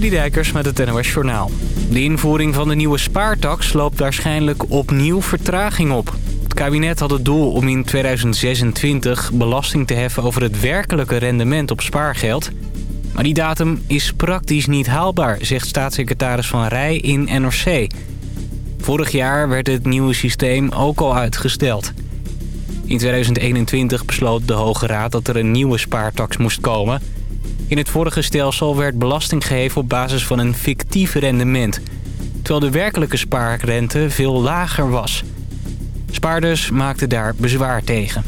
Dijkers met het NOS Journaal. De invoering van de nieuwe spaartax loopt waarschijnlijk opnieuw vertraging op. Het kabinet had het doel om in 2026 belasting te heffen over het werkelijke rendement op spaargeld. Maar die datum is praktisch niet haalbaar, zegt staatssecretaris Van Rij in NRC. Vorig jaar werd het nieuwe systeem ook al uitgesteld. In 2021 besloot de Hoge Raad dat er een nieuwe spaartax moest komen... In het vorige stelsel werd belasting geheven op basis van een fictief rendement... terwijl de werkelijke spaarrente veel lager was. Spaarders maakten daar bezwaar tegen.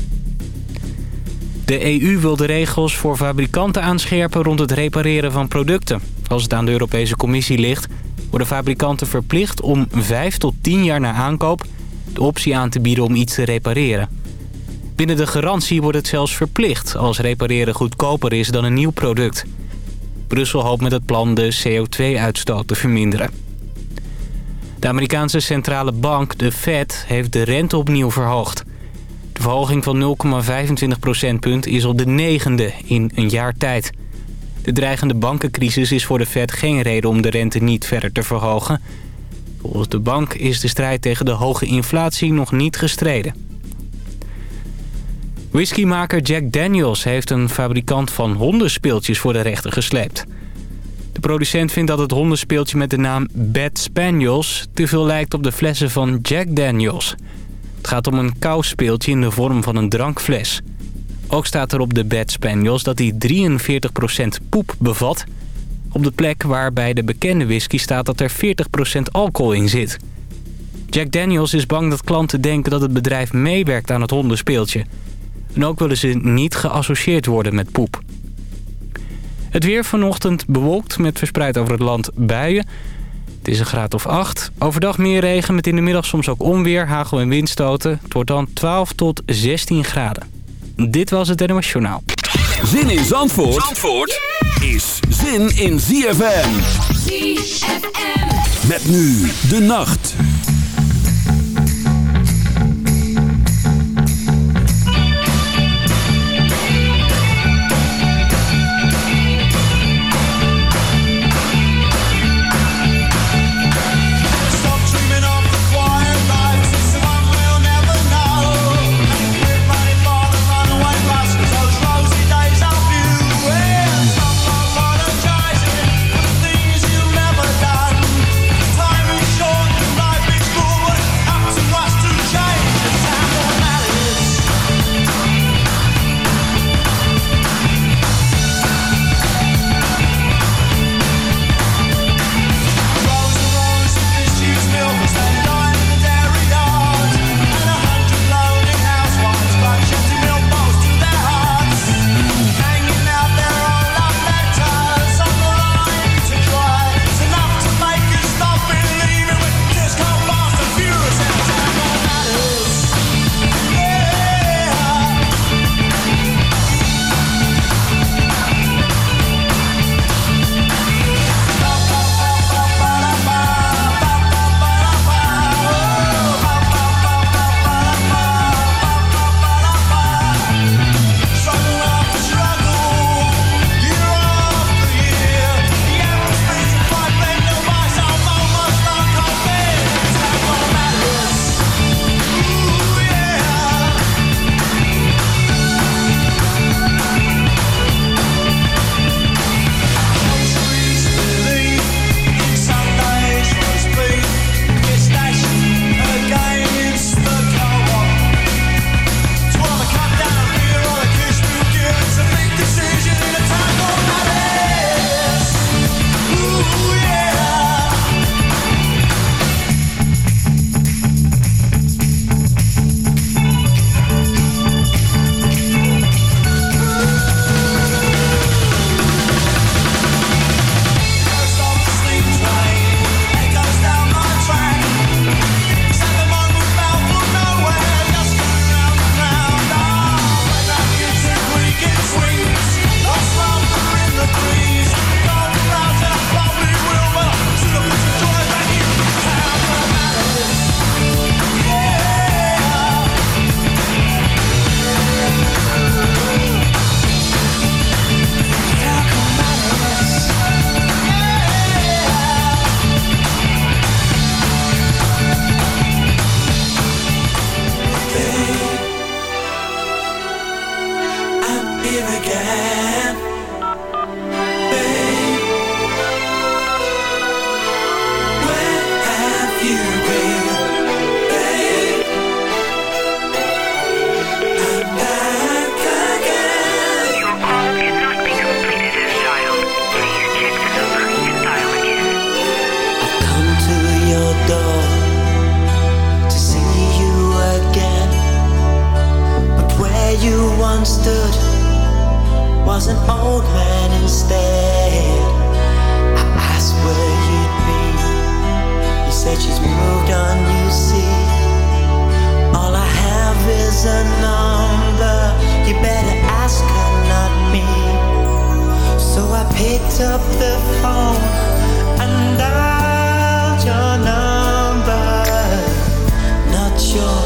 De EU wil de regels voor fabrikanten aanscherpen rond het repareren van producten. Als het aan de Europese Commissie ligt, worden fabrikanten verplicht om 5 tot 10 jaar na aankoop de optie aan te bieden om iets te repareren. Binnen de garantie wordt het zelfs verplicht als repareren goedkoper is dan een nieuw product. Brussel hoopt met het plan de CO2-uitstoot te verminderen. De Amerikaanse centrale bank, de Fed, heeft de rente opnieuw verhoogd. De verhoging van 0,25 procentpunt is al de negende in een jaar tijd. De dreigende bankencrisis is voor de Fed geen reden om de rente niet verder te verhogen. Volgens de bank is de strijd tegen de hoge inflatie nog niet gestreden. Whiskymaker Jack Daniels heeft een fabrikant van hondenspeeltjes voor de rechter gesleept. De producent vindt dat het hondenspeeltje met de naam Bad Spaniels... te veel lijkt op de flessen van Jack Daniels. Het gaat om een kouspeeltje in de vorm van een drankfles. Ook staat er op de Bad Spaniels dat hij 43% poep bevat... op de plek waar bij de bekende whisky staat dat er 40% alcohol in zit. Jack Daniels is bang dat klanten denken dat het bedrijf meewerkt aan het hondenspeeltje... En ook willen ze niet geassocieerd worden met poep. Het weer vanochtend bewolkt met verspreid over het land buien. Het is een graad of 8. Overdag meer regen met in de middag soms ook onweer, hagel en windstoten. Het wordt dan 12 tot 16 graden. Dit was het NOS Journaal. Zin in Zandvoort, Zandvoort is zin in ZFM. ZFM. Met nu de nacht. stood was an old man instead. I asked where you'd be. You said she's moved on, you see. All I have is a number. You better ask her, not me. So I picked up the phone and dialed your number. Not yours.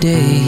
day.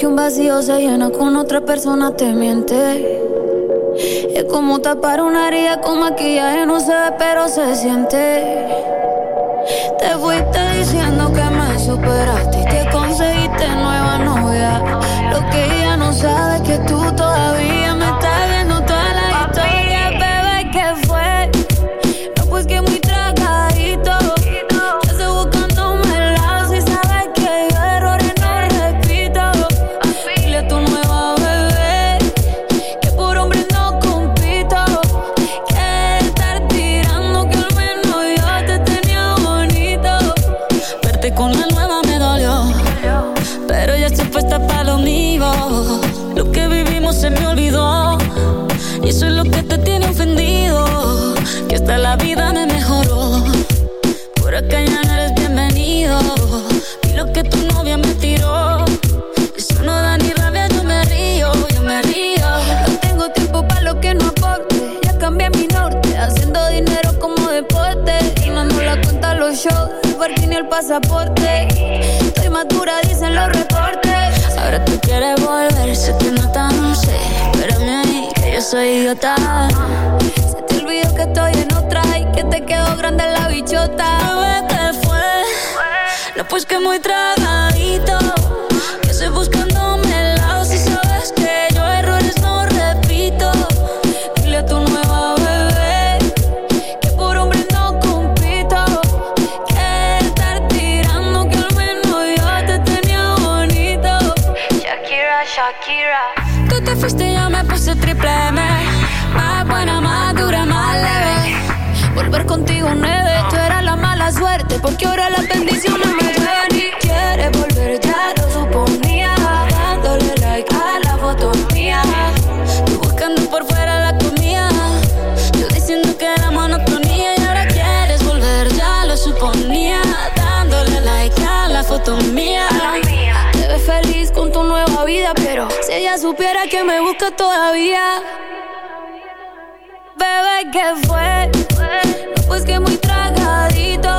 que un vacío se llena con otra persona te miente. Es como tapar una herida con maquillaje, no se ve, pero se siente. Te fuiste diciendo que me superaste y te conseguiste nueva novia. Lo que ella no sabe es que tú puesta para lo mío. Lo que vivimos se me olvidó. Y eso es lo que te tiene ofendido. Que hasta la vida me mejoró. Por acá ya no eres bienvenido. Y lo que tu novia me tiró. Eso no da ni rabia, yo me río, yo me río. No tengo tiempo para lo que no aporte. Ya cambié mi norte, haciendo dinero como deporte. Y no nos la cuenta los shows, el parking y el pasaporte. Estoy madura, dicen los reportes. Ahora tú quieres volver, sé que no tan sé. Espérame ahí, que yo soy idiota. Se te olvidó que estoy en otra y que te quedó grande la bichota. ¿qué fue? No, pues que muy tragadito. Que estoy buscándome porque ahora las bendiciones me llueven y quieres volver ya lo suponía dándole like a la foto mía Tú buscando por fuera la comida. Yo diciendo que era monotonía y ahora quieres volver, ya lo suponía. Dándole like a la foto mía. te ves feliz con tu nueva vida pero si ella supiera que me busca todavía bebé que fue pues que muy tragadito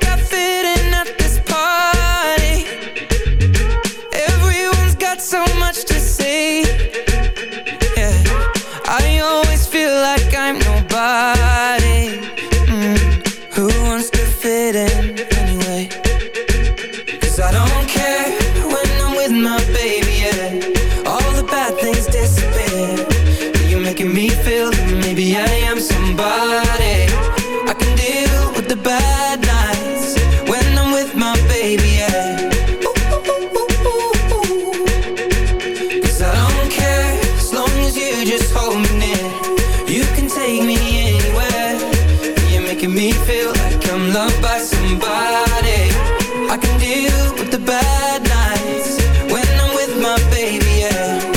by somebody. I can deal with the bad nights when I'm with my baby, yeah.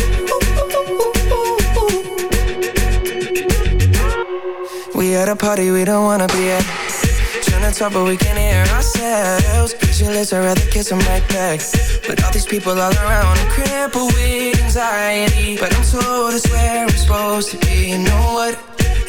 We at a party we don't wanna be at. Trying to talk but we can't hear ourselves. Pictureless, I'd rather kiss right back. But all these people all around, I'm crippled with anxiety. But I'm told it's where I'm supposed to be. You know what?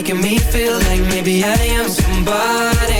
Making me feel like maybe I am somebody.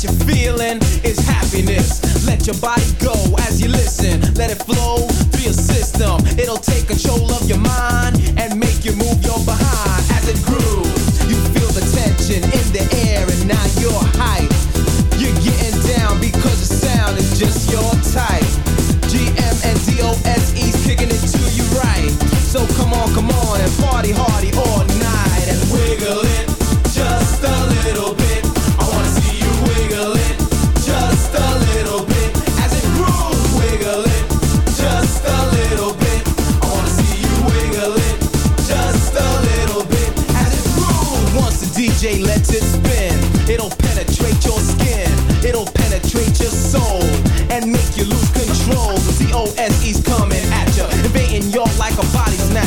that you're feeling is happiness. Let your body go as you listen. Let it flow through your system. It'll take control of your mind and make you move your behind as it grooves. You feel the tension in the air and now you're hype. You're getting down because the sound is just your type.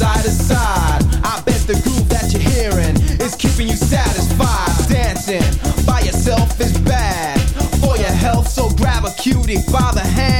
side to side. I bet the groove that you're hearing is keeping you satisfied. Dancing by yourself is bad for your health, so grab a cutie by the hand